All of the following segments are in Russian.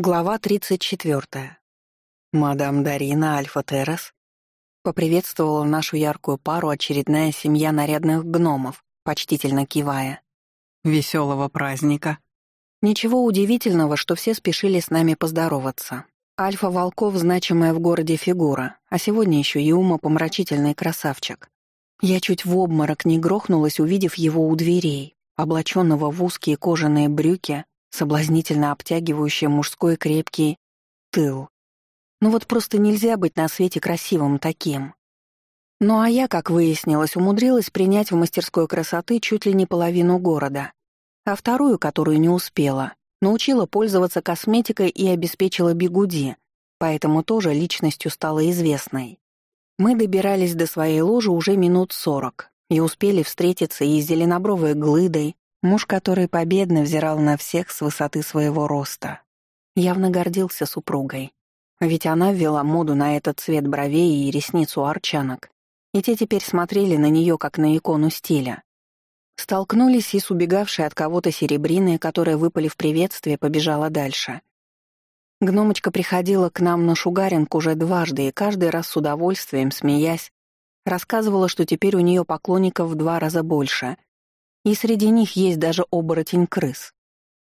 Глава 34. Мадам Дарина Альфа Террас поприветствовала нашу яркую пару очередная семья нарядных гномов, почтительно кивая. «Веселого праздника!» Ничего удивительного, что все спешили с нами поздороваться. Альфа Волков — значимая в городе фигура, а сегодня еще и умопомрачительный красавчик. Я чуть в обморок не грохнулась, увидев его у дверей, облаченного в узкие кожаные брюки соблазнительно обтягивающий мужской крепкий тыл. Ну вот просто нельзя быть на свете красивым таким. Ну а я, как выяснилось, умудрилась принять в мастерской красоты чуть ли не половину города, а вторую, которую не успела, научила пользоваться косметикой и обеспечила бигуди, поэтому тоже личностью стала известной. Мы добирались до своей ложи уже минут сорок и успели встретиться и с зеленобровой глыдой, Муж, который победно взирал на всех с высоты своего роста, явно гордился супругой. Ведь она ввела моду на этот цвет бровей и ресницу арчанок, и те теперь смотрели на нее как на икону стиля. Столкнулись и с убегавшей от кого-то серебриной, которая, выпали в приветствие, побежала дальше. Гномочка приходила к нам на шугаринг уже дважды и каждый раз с удовольствием, смеясь, рассказывала, что теперь у нее поклонников в два раза больше — и среди них есть даже оборотень-крыс.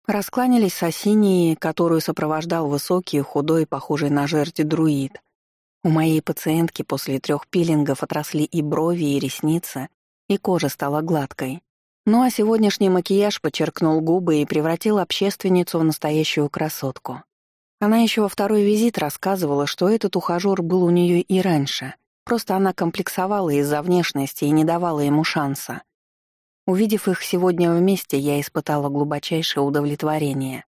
Раскланялись с Осинией, которую сопровождал высокий, худой, похожий на жерть друид. У моей пациентки после трех пилингов отросли и брови, и ресницы, и кожа стала гладкой. Ну а сегодняшний макияж подчеркнул губы и превратил общественницу в настоящую красотку. Она еще во второй визит рассказывала, что этот ухажёр был у нее и раньше, просто она комплексовала из-за внешности и не давала ему шанса. Увидев их сегодня вместе, я испытала глубочайшее удовлетворение.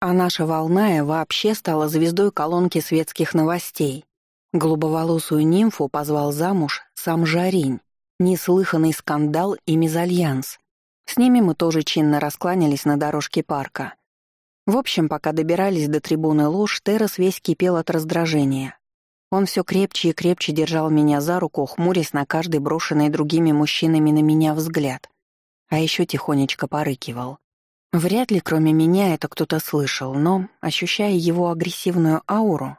А наша волная вообще стала звездой колонки светских новостей. Голубоволосую нимфу позвал замуж сам Жаринь. Неслыханный скандал и мезальянс. С ними мы тоже чинно раскланялись на дорожке парка. В общем, пока добирались до трибуны ложь, Террас весь кипел от раздражения. Он все крепче и крепче держал меня за руку, хмурясь на каждый брошенный другими мужчинами на меня взгляд. А еще тихонечко порыкивал. Вряд ли кроме меня это кто-то слышал, но, ощущая его агрессивную ауру,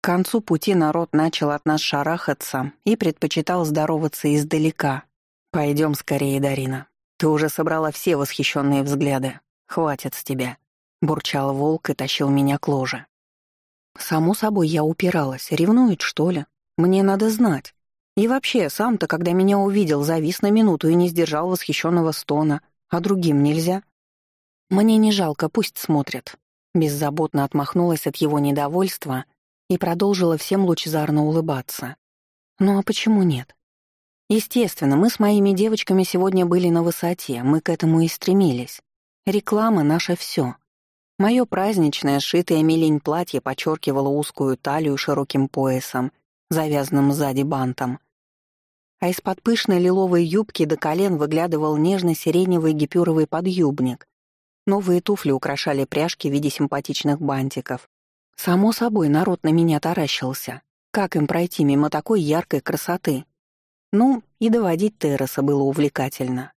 к концу пути народ начал от нас шарахаться и предпочитал здороваться издалека. «Пойдем скорее, Дарина. Ты уже собрала все восхищенные взгляды. Хватит с тебя», — бурчал волк и тащил меня к ложе. Само собой, я упиралась. Ревнует, что ли? Мне надо знать. И вообще, сам-то, когда меня увидел, завис на минуту и не сдержал восхищенного стона. А другим нельзя? Мне не жалко, пусть смотрят. Беззаботно отмахнулась от его недовольства и продолжила всем лучезарно улыбаться. Ну а почему нет? Естественно, мы с моими девочками сегодня были на высоте, мы к этому и стремились. Реклама — наше все. Мое праздничное, сшитое милень платье подчеркивало узкую талию широким поясом, завязанным сзади бантом. А из-под пышной лиловой юбки до колен выглядывал нежно-сиреневый гипюровый подъюбник. Новые туфли украшали пряжки в виде симпатичных бантиков. Само собой, народ на меня таращился. Как им пройти мимо такой яркой красоты? Ну, и доводить Терраса было увлекательно.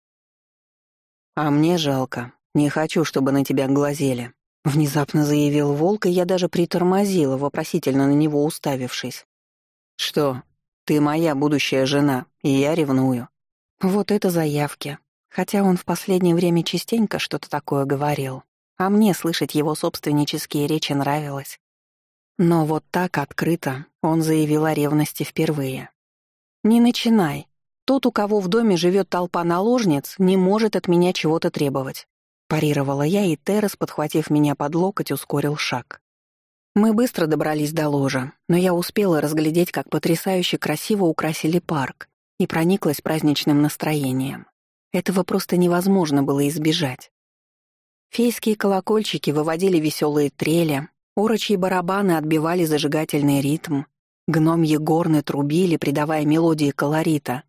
«А мне жалко. Не хочу, чтобы на тебя глазели», Внезапно заявил волк, и я даже притормозила, вопросительно на него уставившись. «Что? Ты моя будущая жена, и я ревную». Вот это заявки. Хотя он в последнее время частенько что-то такое говорил, а мне слышать его собственнические речи нравилось. Но вот так открыто он заявил о ревности впервые. «Не начинай. Тот, у кого в доме живет толпа наложниц, не может от меня чего-то требовать. Парировала я, и Террас, подхватив меня под локоть, ускорил шаг. Мы быстро добрались до ложа, но я успела разглядеть, как потрясающе красиво украсили парк, и прониклась праздничным настроением. Этого просто невозможно было избежать. Фейские колокольчики выводили веселые трели, орочьи барабаны отбивали зажигательный ритм, гномьи горны трубили, придавая мелодии колорита.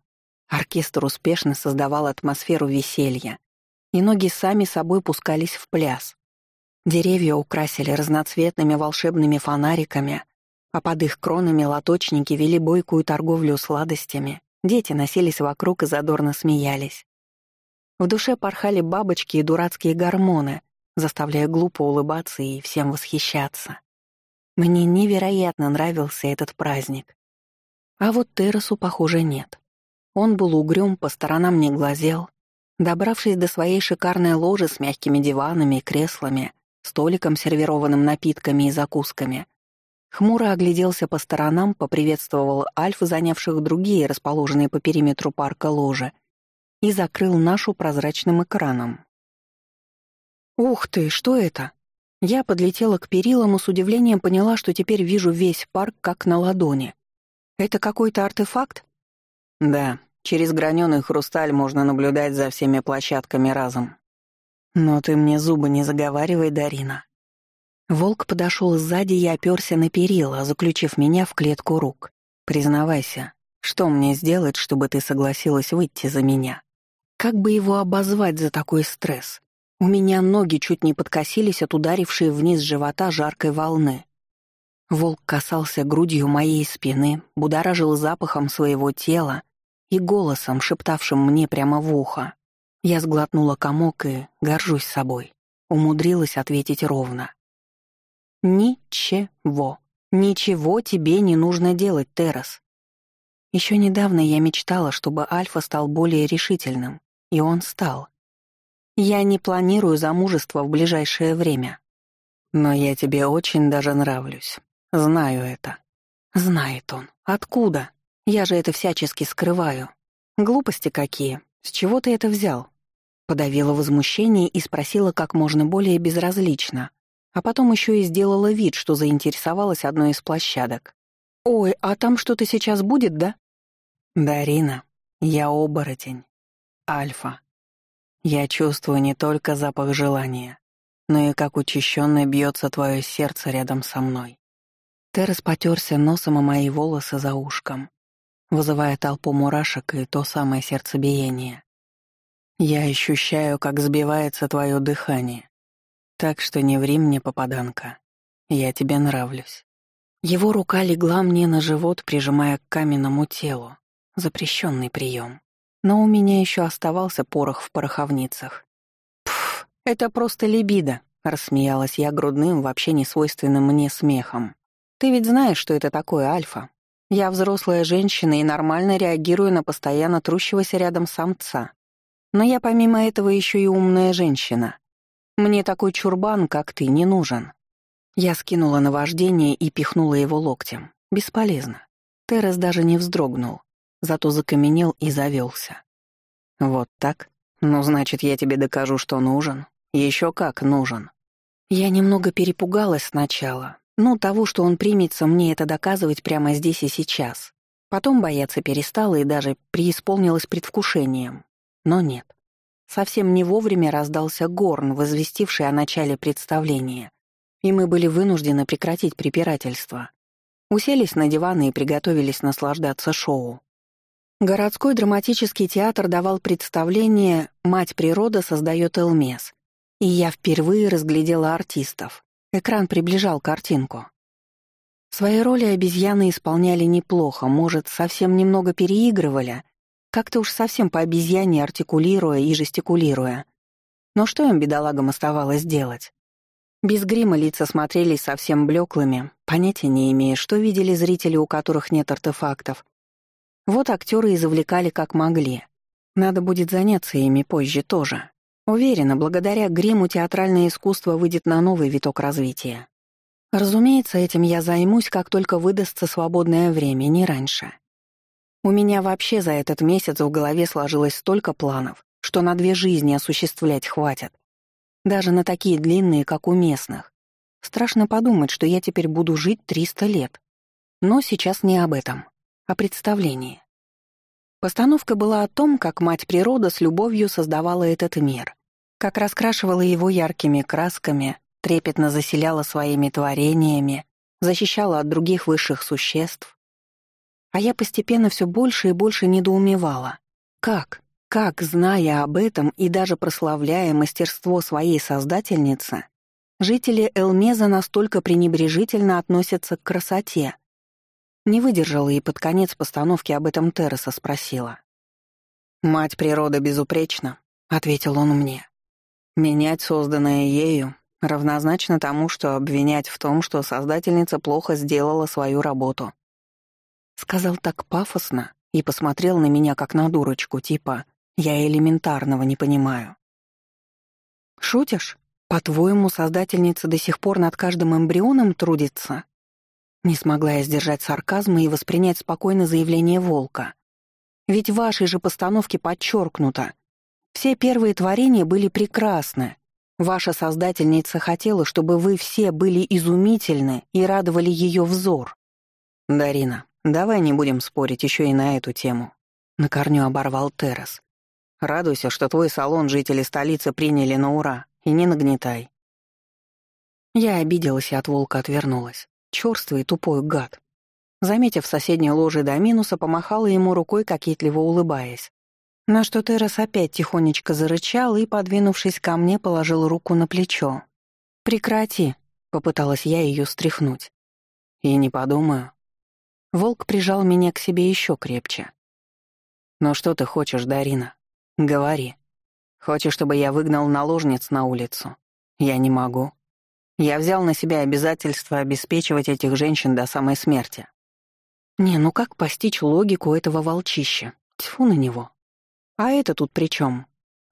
Оркестр успешно создавал атмосферу веселья, и ноги сами собой пускались в пляс. Деревья украсили разноцветными волшебными фонариками, а под их кронами лоточники вели бойкую торговлю сладостями, дети носились вокруг и задорно смеялись. В душе порхали бабочки и дурацкие гормоны, заставляя глупо улыбаться и всем восхищаться. Мне невероятно нравился этот праздник. А вот Террасу, похоже, нет. Он был угрюм, по сторонам не глазел. Добравшись до своей шикарной ложи с мягкими диванами и креслами, столиком, сервированным напитками и закусками, хмуро огляделся по сторонам, поприветствовал альф, занявших другие, расположенные по периметру парка ложи, и закрыл нашу прозрачным экраном. «Ух ты, что это?» Я подлетела к перилам и с удивлением поняла, что теперь вижу весь парк как на ладони. «Это какой-то артефакт?» «Да, через граненый хрусталь можно наблюдать за всеми площадками разом». «Но ты мне зубы не заговаривай, Дарина». Волк подошел сзади и оперся на перила, заключив меня в клетку рук. «Признавайся, что мне сделать, чтобы ты согласилась выйти за меня?» Как бы его обозвать за такой стресс? У меня ноги чуть не подкосились от ударившей вниз живота жаркой волны. Волк касался грудью моей спины, будоражил запахом своего тела и голосом, шептавшим мне прямо в ухо. Я сглотнула комок и горжусь собой. Умудрилась ответить ровно. «Ничего. Ничего тебе не нужно делать, Террас. Еще недавно я мечтала, чтобы Альфа стал более решительным, и он стал. Я не планирую замужество в ближайшее время. Но я тебе очень даже нравлюсь. Знаю это. Знает он. Откуда? Я же это всячески скрываю. Глупости какие. С чего ты это взял? Подавила возмущение и спросила как можно более безразлично. А потом еще и сделала вид, что заинтересовалась одной из площадок. «Ой, а там что-то сейчас будет, да?» «Дарина, я оборотень. Альфа. Я чувствую не только запах желания, но и как учащенно бьется твое сердце рядом со мной. Террес потерся носом о мои волосы за ушком, вызывая толпу мурашек и то самое сердцебиение. Я ощущаю, как сбивается твое дыхание. Так что не ври мне, попаданка. Я тебе нравлюсь. Его рука легла мне на живот, прижимая к каменному телу. Запрещенный прием. Но у меня еще оставался порох в пороховницах. «Пф, это просто либидо», — рассмеялась я грудным, вообще не свойственным мне смехом. «Ты ведь знаешь, что это такое альфа. Я взрослая женщина и нормально реагирую на постоянно трущегося рядом самца. Но я помимо этого еще и умная женщина. Мне такой чурбан, как ты, не нужен». Я скинула на вождение и пихнула его локтем. Бесполезно. Террес даже не вздрогнул зато закаменел и завелся. «Вот так? Ну, значит, я тебе докажу, что нужен. Еще как нужен». Я немного перепугалась сначала. Ну, того, что он примется мне это доказывать прямо здесь и сейчас. Потом бояться перестала и даже преисполнилась предвкушением. Но нет. Совсем не вовремя раздался горн, возвестивший о начале представления. И мы были вынуждены прекратить препирательство. Уселись на диваны и приготовились наслаждаться шоу. Городской драматический театр давал представление «Мать природа создает Элмес», и я впервые разглядела артистов. Экран приближал картинку. Свои роли обезьяны исполняли неплохо, может, совсем немного переигрывали, как-то уж совсем по обезьяне артикулируя и жестикулируя. Но что им, бедолагам, оставалось делать? Без грима лица смотрелись совсем блеклыми, понятия не имея, что видели зрители, у которых нет артефактов, вот актеры и завлекали как могли. Надо будет заняться ими позже тоже. Уверена, благодаря гриму театральное искусство выйдет на новый виток развития. Разумеется, этим я займусь, как только выдастся свободное время, не раньше. У меня вообще за этот месяц в голове сложилось столько планов, что на две жизни осуществлять хватит. Даже на такие длинные, как у местных. Страшно подумать, что я теперь буду жить 300 лет. Но сейчас не об этом о представлении. Постановка была о том, как мать природа с любовью создавала этот мир, как раскрашивала его яркими красками, трепетно заселяла своими творениями, защищала от других высших существ. А я постепенно все больше и больше недоумевала. Как, как, зная об этом и даже прославляя мастерство своей создательницы, жители Элмеза настолько пренебрежительно относятся к красоте, не выдержала и под конец постановки об этом Терреса спросила. «Мать природа безупречна», — ответил он мне. Менять созданное ею равнозначно тому, что обвинять в том, что создательница плохо сделала свою работу. Сказал так пафосно и посмотрел на меня как на дурочку, типа «я элементарного не понимаю». «Шутишь? По-твоему, создательница до сих пор над каждым эмбрионом трудится?» Не смогла я сдержать сарказма и воспринять спокойно заявление волка. Ведь в вашей же постановке подчеркнуто. Все первые творения были прекрасны. Ваша создательница хотела, чтобы вы все были изумительны и радовали ее взор. Дарина, давай не будем спорить еще и на эту тему. На корню оборвал Террас. Радуйся, что твой салон жители столицы приняли на ура, и не нагнетай. Я обиделась и от волка отвернулась. Чёрствый тупой гад. Заметив соседнее ложе до минуса, помахала ему рукой, кокетливо улыбаясь. На что Террас опять тихонечко зарычал и, подвинувшись ко мне, положил руку на плечо. «Прекрати», — попыталась я ее стряхнуть. «И не подумаю». Волк прижал меня к себе еще крепче. «Но что ты хочешь, Дарина? Говори. Хочешь, чтобы я выгнал наложниц на улицу? Я не могу. Я взял на себя обязательство обеспечивать этих женщин до самой смерти. Не, ну как постичь логику этого волчища? Тьфу на него. А это тут при чем?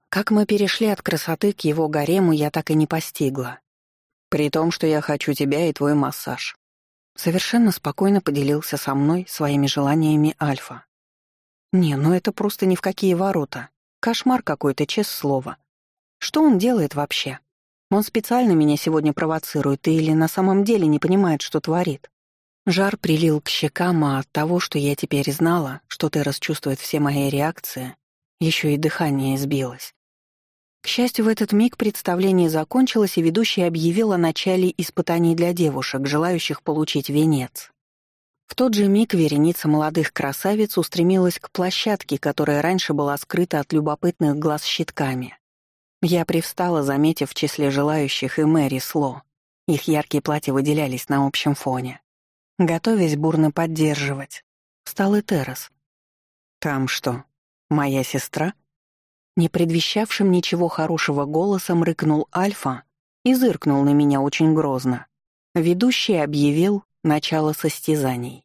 Как мы перешли от красоты к его гарему, я так и не постигла. При том, что я хочу тебя и твой массаж. Совершенно спокойно поделился со мной своими желаниями Альфа. Не, ну это просто ни в какие ворота. Кошмар какой-то, честное слово. Что он делает вообще? Он специально меня сегодня провоцирует или на самом деле не понимает, что творит. Жар прилил к щекам, а от того, что я теперь знала, что ты расчувствует все мои реакции, еще и дыхание сбилось. К счастью, в этот миг представление закончилось, и ведущий объявил о начале испытаний для девушек, желающих получить венец. В тот же миг вереница молодых красавиц устремилась к площадке, которая раньше была скрыта от любопытных глаз щитками. Я привстала, заметив в числе желающих и Мэри Сло. Их яркие платья выделялись на общем фоне. Готовясь бурно поддерживать, встал и Террас. «Там что, моя сестра?» Не предвещавшим ничего хорошего голосом рыкнул Альфа и зыркнул на меня очень грозно. Ведущий объявил начало состязаний.